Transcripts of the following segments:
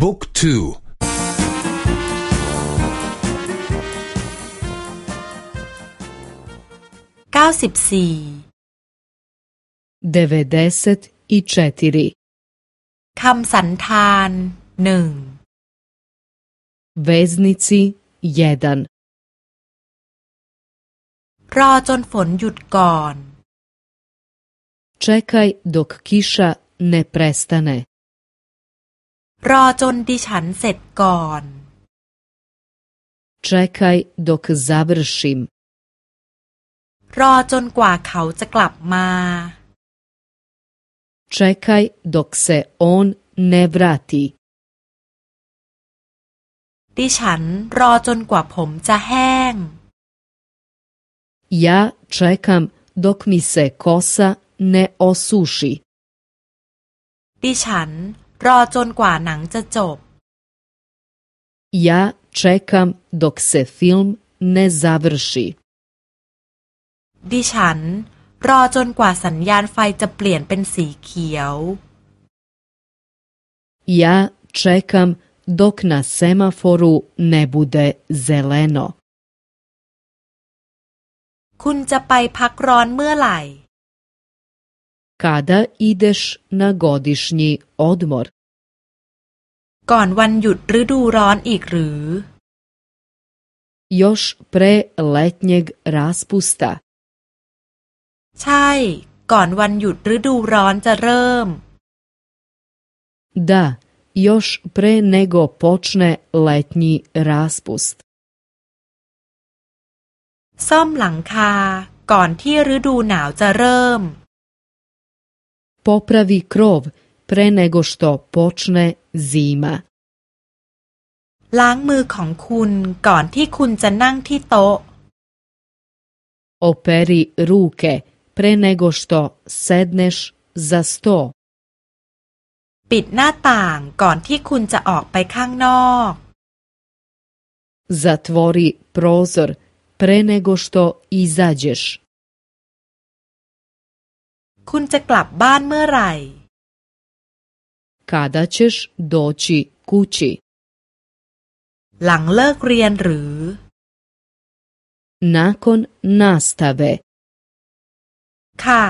book two เก้าสิบสี่ devedeset i četiri คำสันธานหนึ่ง veznici 1รอจนฝนหยุดก่อน Čekaj dok kiša ne prestane. รอจนดิฉันเสร็จก่อน Čekaj dok završim. รอจนกว่าเขาจะกลับมา Čekaj dok se on ne vrati. ดิฉันรอจนกว่าผมจะแห้ง Ja čekam dok mi se kosa ne osuši. ดิฉัน รอจนกว่าหนังจะจบ Ja čekam dok se film ne završi. ดิฉัน รอจนกว่าสัญญาณไฟจะเปลี่ยนเป็นสีเขียว Ja čekam dok na semaforu ne bude zeleno. คุณจะไปพักร้อนเมื่อไหร่ Kada ideš na godišnji odmor? ก่อนวันหยุดฤดูร้อนอีกหรือ Još pre letnjeg raspusta. ใช่ ก่อนวันหยุดฤดูร้อนจะเริ่ม Da, još pre nego počne letnji raspust. ซ่อมหลังคา ก่อนที่ฤดูหนาวจะเริ่ม Popravi krov pre nego što počne zima. ล้างมือของคุณก่อนที่คุณจะนั่งที่โต๊ะ Operi ruke pre nego što sedneš za sto. ปิดหน้าต่างก่อนที่คุณจะออกไปข้างนอก Zatvori prozor pre nego što izađeš. คุณจะกลับบ้านเมื่อไหร่ Kada ćeš doći kući? หลังเลิกเรียนหรือ Nakon nastave. ค่ะ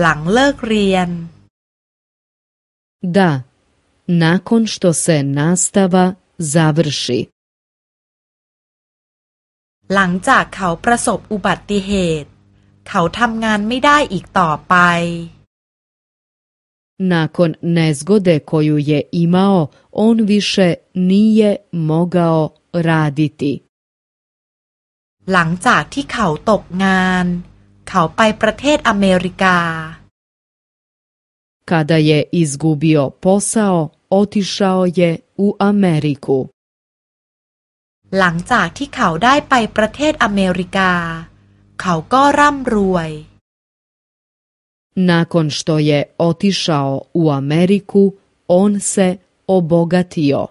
หลังเลิกเรียน Da, nakon što se nastava završi. หลังจากเขาประสบอุบัติเหตุ เขาทำงานไม่ได้อีกต่อไป Nakon nezgode koju je imao, on više nije mogao raditi. หลังจากที่เขาตกงาน เขาไปประเทศอเมริกา Kada je izgubio posao, otišao je u Ameriku. หลังจากที่เขาได้ไปประเทศอเมริกา เขาก็ร่ำรวย Nakon što je otišao u Ameriku, on se obogatio.